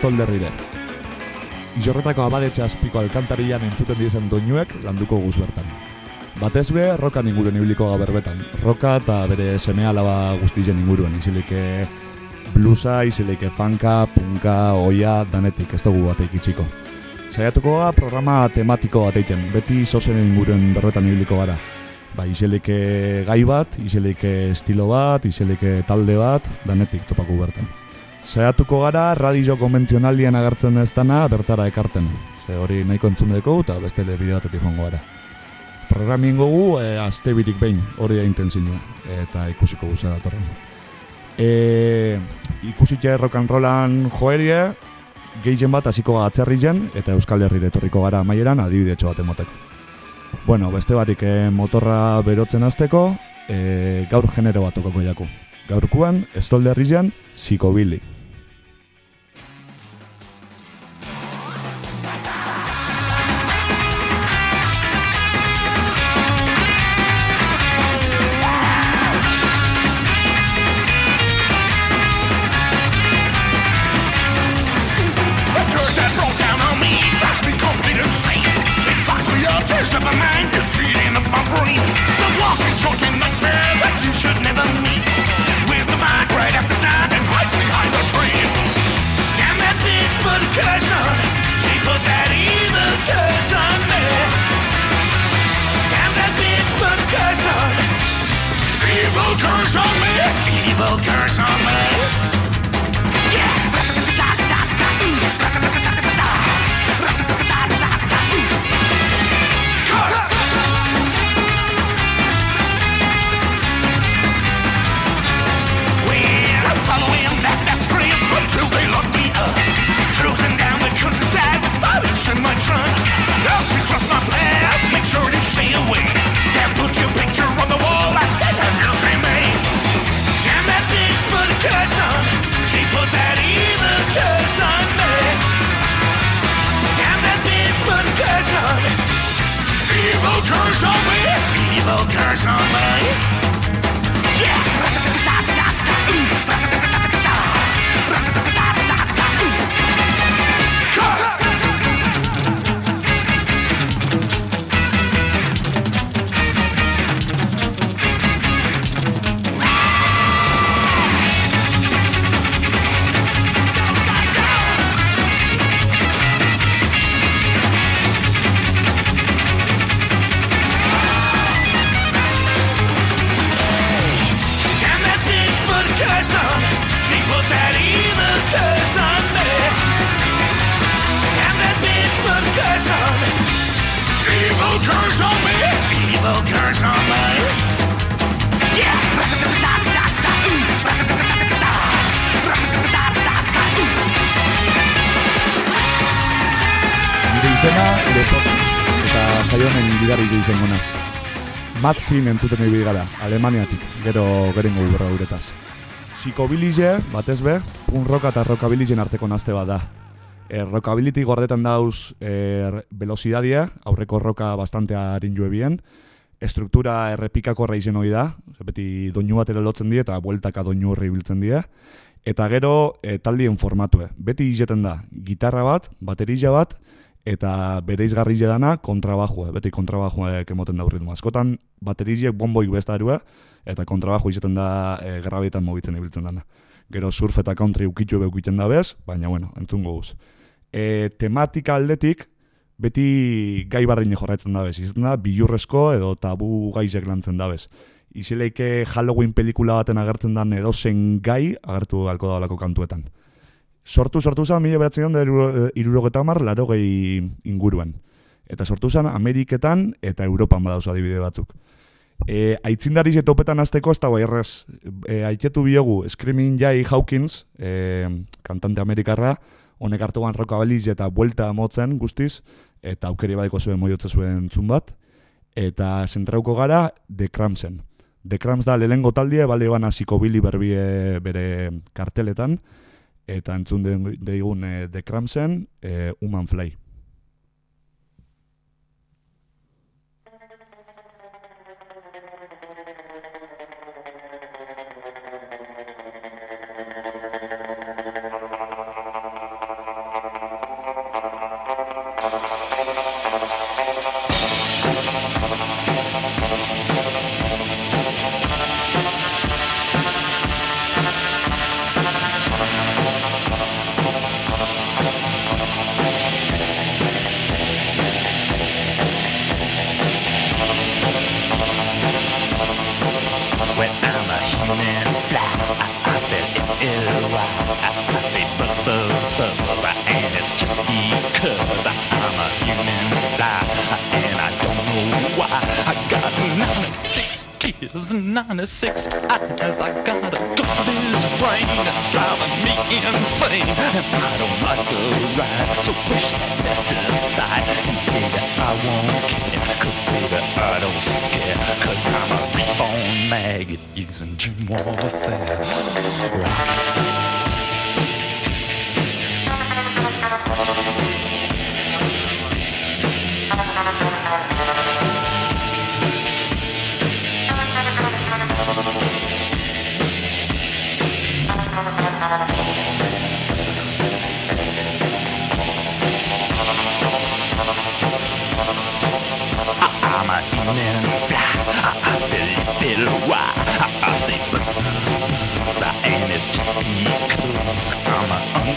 etorri estolderrire. Izorretako abadetxe azpiko alkantarian entzuten dizen doinuek landuko guz bertan. Batez be, roka inguren ibiliko berbetan. Roka eta bere seme alaba guztien inguruen. Izilike blusa, izilike fanka, punka, oia, danetik, ez dugu bateik itxiko. Saiatuko ga programa tematiko bateiten, beti zozen inguren berbetan ibiliko gara. Ba, izilike gai bat, izilike estilo bat, izilike talde bat, danetik topako bertan. Saiatuko gara radio konbentzionalien agertzen ez dana bertara ekarten. Ze hori nahiko entzun dugu eta beste batetik joango gara. Programin gogu e, azte birik behin hori da intenzinua eta ikusiko guza datorren. E, and rollan joerie, gehien bat hasiko atzerrizen eta Euskal Herrire etorriko gara amaieran adibide bat emoteko. Bueno, beste barik e, motorra berotzen azteko, e, gaur genero bat okako jaku. Gaurkuan, estolde herrian, psikobili. Izena, Lepot, eta saionen bidari jo izango naz. Matzin entzuten ibili gara, Alemaniatik, gero gerengo urra uretaz. Psikobilize, batez be, un roka eta rockabilizen arteko nazte bat da. E, rockability gordetan dauz e, velozidadia, aurreko roka bastante harin bien, struktura errepikakorra izen hori da, beti doinu bat ere lotzen die eta bueltaka doinu horri biltzen die, eta gero e, taldien formatue. Beti izeten da, gitarra bat, bateria bat, eta bere izgarri dana kontrabajua, beti kontrabajuak emoten da ritmo. Askotan bateriziek bomboik bestarua, eta kontrabaju izaten da e, grabietan mobitzen ibiltzen dana. Gero surf eta country ukitu ebe ukiten da bez, baina bueno, entzungo guz. E, tematika aldetik, beti gai bardine jorratzen da bez. Izaten da, bilurrezko edo tabu gaizek lantzen da bez. Izileike Halloween pelikula baten agertzen dan edozen gai agertu galko da kantuetan. Sortu, sortu zen, mila beratzen da laro gehi inguruen. Eta sortu zen Ameriketan eta Europan badauz adibide batzuk. E, aitzindari topetan azteko ez da bai errez. E, aitetu biogu Screaming Jay Hawkins, e, kantante amerikarra, honek hartu ban rockabaliz eta buelta motzen guztiz, eta aukeri badiko zuen moiotze zuen zun bat, eta zentrauko gara The Cramsen. The Crams da lehengo taldie, bale bana psikobili berbie bere karteletan, eta entzun de- deigun e, The Cramsen, e, Human Fly. When I'm a human fly, I, I spell L-Y. I, I say buzz, buzz, buzz, and it's just because I'm a human fly, and I don't know why. I got 96 tears and 96 eyes. I got a garbage brain that's driving me insane, and I don't like the ride. So push that best aside, and baby, I won't care, cause baby, I don't scare, cause I'm a reborn maggot using dream warfare. Rock.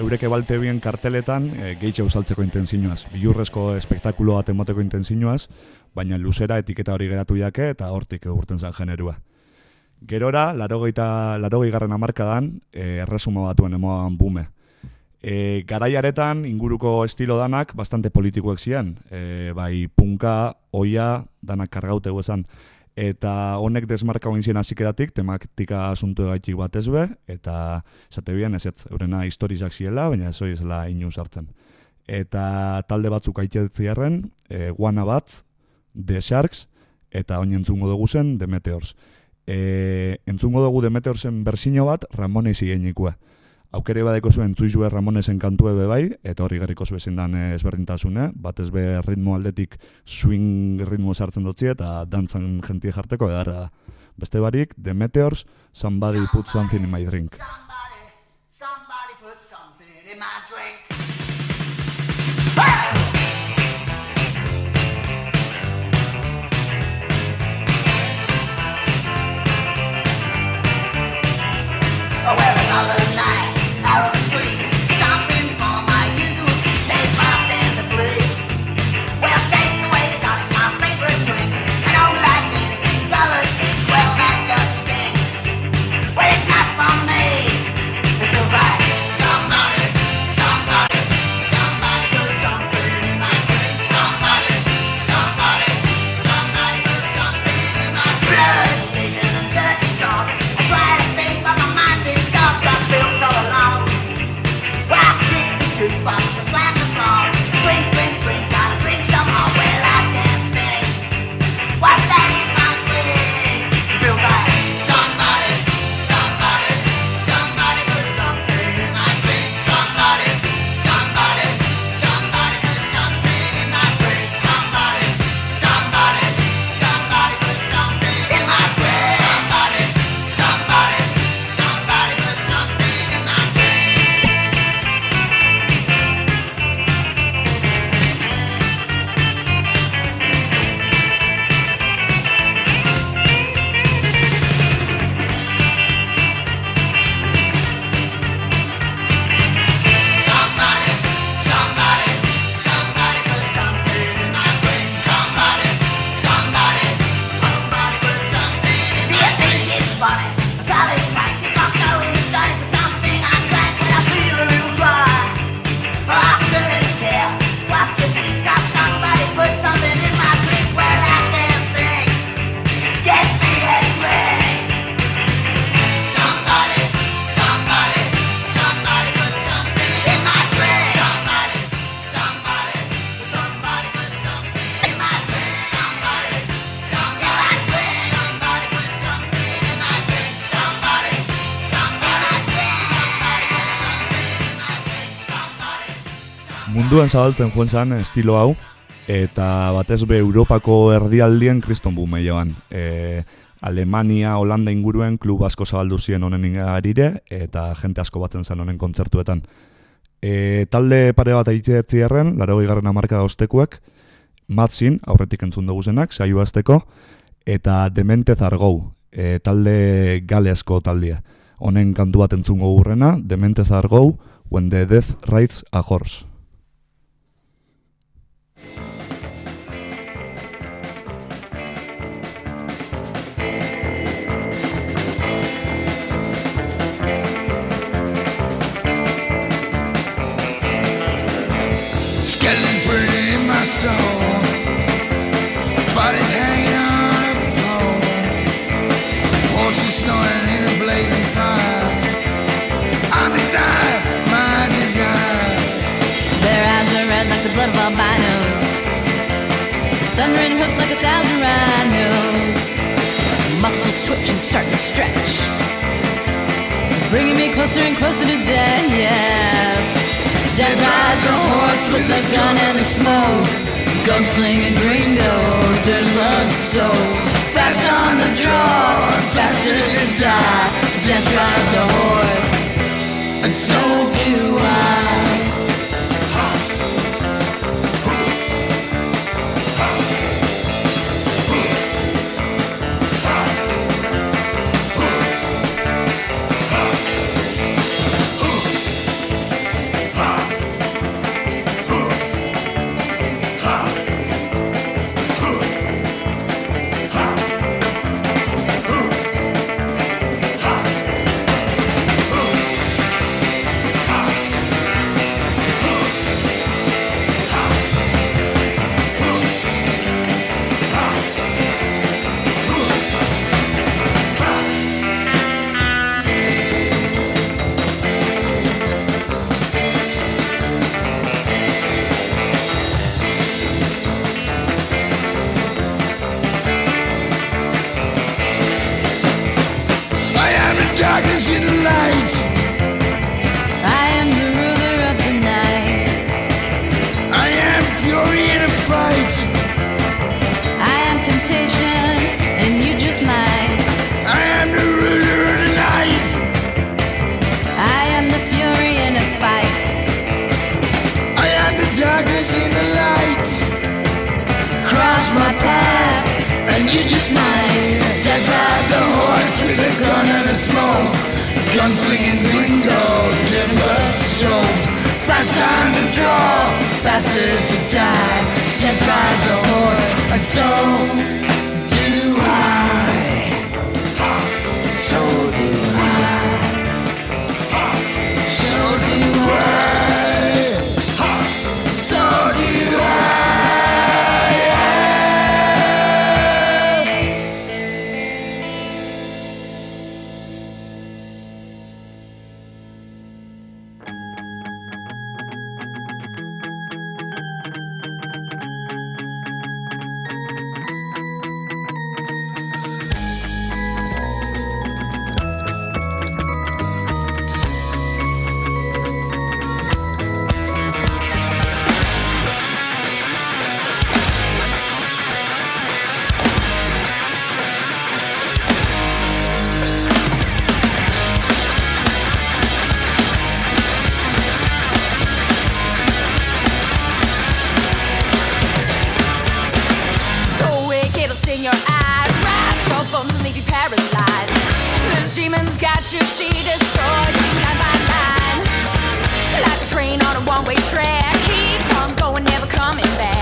Eurek ebalte bien karteletan e, gehitxe usaltzeko intensinuaz. Bilurrezko espektakulo bat emoteko intensinuaz, baina luzera etiketa hori geratu jake eta hortik urten zen generua. Gerora, larogeita, larogei garren amarkadan, e, erresuma batuen emoan bume. E, garaiaretan inguruko estilo danak bastante politikoek ziren. E, bai punka, oia, danak kargaute esan. Eta honek desmarka hoin zien hazikeratik, tematika asuntu gaitik bat ezbe, eta esate bian ez ez, eurena historizak ziela, baina ez hori zela inu sartzen. Eta talde batzuk aitetziarren, e, Guana bat, The Sharks, eta oin entzungo dugu zen The Meteors. E, entzungo dugu The Meteorsen bersino bat, Ramonei zigeinikua. Aukere badeko zuen zuizue Ramonesen kantu ebe bai, eta horri garriko zu ezin dan eh, ezberdintasune, batez be ritmo aldetik swing ritmo sartzen dutzi eta dantzan jentie jarteko edarra da. Beste barik, The Meteors, Somebody Put Something in My Drink. Munduan zabaltzen joan zen estilo hau, eta batez be Europako erdialdien kriston bume joan. E, Alemania, Holanda inguruen klub asko zabaldu ziren honen ingarire, eta jente asko batzen zen honen kontzertuetan. E, talde pare bat egiteetzi erren, laro garren amarka ostekuek, Matzin, aurretik entzun dugu zenak, saio azteko, eta Demente Zargou, e, talde galesko taldea. Honen kantu bat entzungo gurrena, Demente Zargou, When the Death Rides a Horse. Soul. Body's hanging on a pole. Snoring in a blazing fire. Their eyes are red like the blood of albinos. Hoofs like a thousand rhinos. Muscles twitch and start to stretch. Bringing me closer and closer to death, yeah. Death rides a horse with a gun and a smoke. Gunslinging gringo, dirt blood soaked. Fast on the draw, faster to die. Death rides a horse, And so do. I a smoke Gunslinging gringo, timber soaked. Fast on the draw, faster to die. Death rides a horse And so your eyes, wrap your bones and leave you paralyzed. This demon's got you, she destroys you line by line. Like a train on a one-way track, keep on going, never coming back.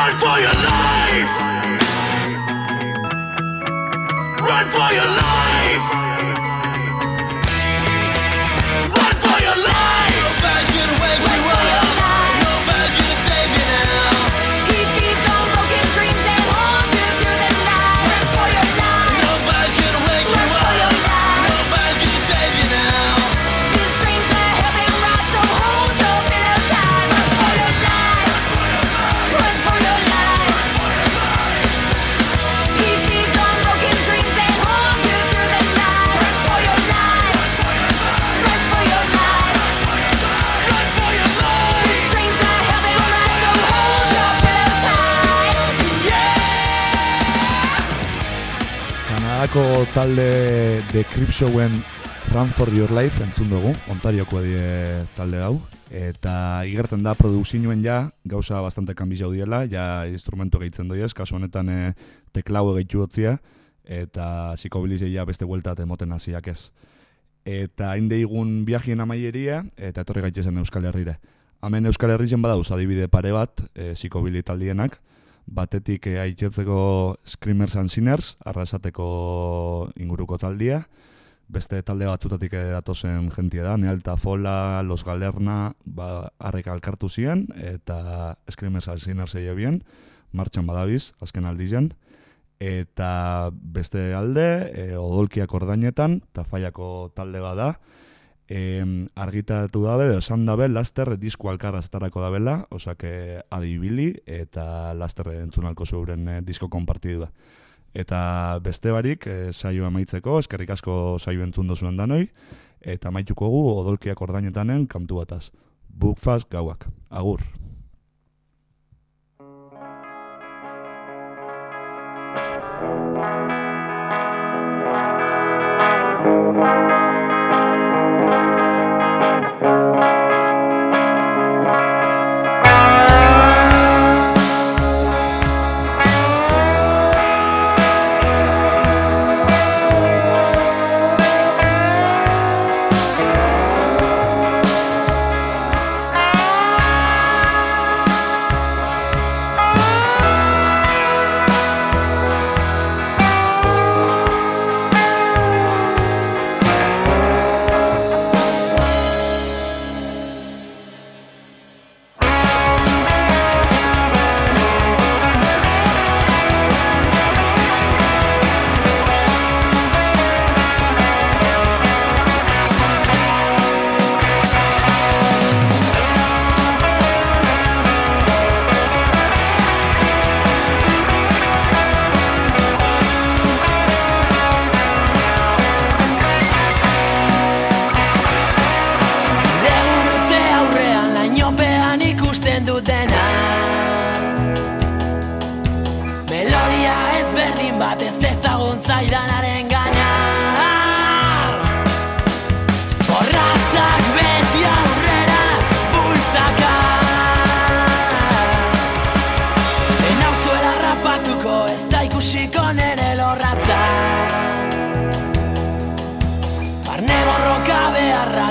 Run for your life! Run for your life! Kanadako talde The Crip Showen Run for Your Life entzun dugu, Ontarioko die talde hau. Eta igerten da produzioen ja, gauza bastante kanbizau diela, ja instrumento gehitzen doiez, kasu honetan e, teklau gehitu gotzia, eta psikobilizei ja beste bueltat emoten hasiak ez. Eta hain deigun viajien amaieria, eta etorri gaitezen Euskal Herrire. Hemen Euskal Herrien badauz adibide pare bat, e, psikobili taldienak, batetik e, aitzetzeko Screamers and Sinners, arrasateko inguruko taldia, beste talde batzutatik eh, datozen jentia da, Nealta Fola, Los Galerna, ba, harrek alkartu ziren, eta Screamers and Sinners eio bien, martxan badabiz, azken aldizen, eta beste alde, e, odolkiak ordainetan, eta faiako talde bada, em, argitaratu dabe, esan dabe, laster disko alkarraztarako dabela, osake adibili, eta laster entzunalko zeuren eh, disko konpartidua. Eta beste barik, e, saio amaitzeko, eskerrik asko saio entzun dozuen danoi, eta amaituko gu odolkiak ordainetanen kantu bataz. Bookfast gauak. Agur. Egun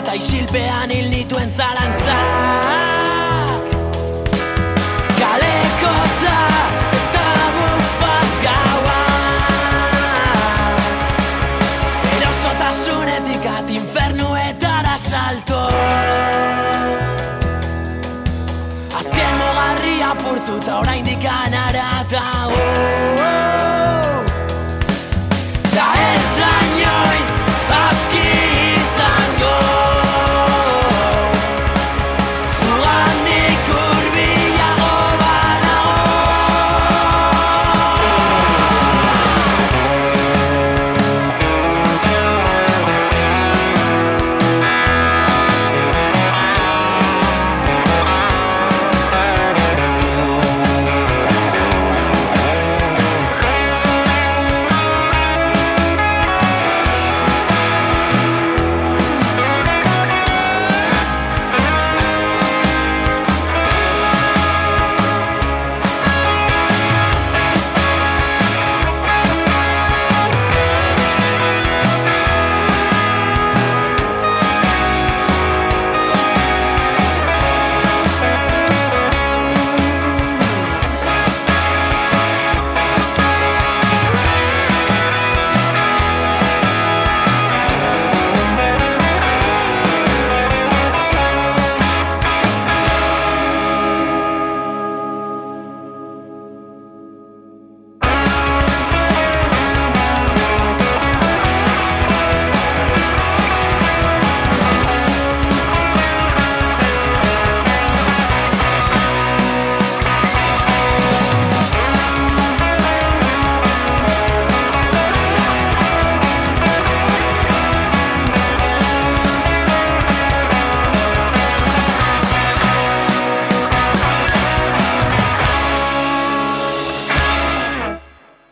Eta isilpean hil nituen zituen zalantza. Kalekotza eta bufaz gaua. Erosotasunetik at infernuetara salto. Azken mogarria apurtuta oraindik anara eta oh, oh.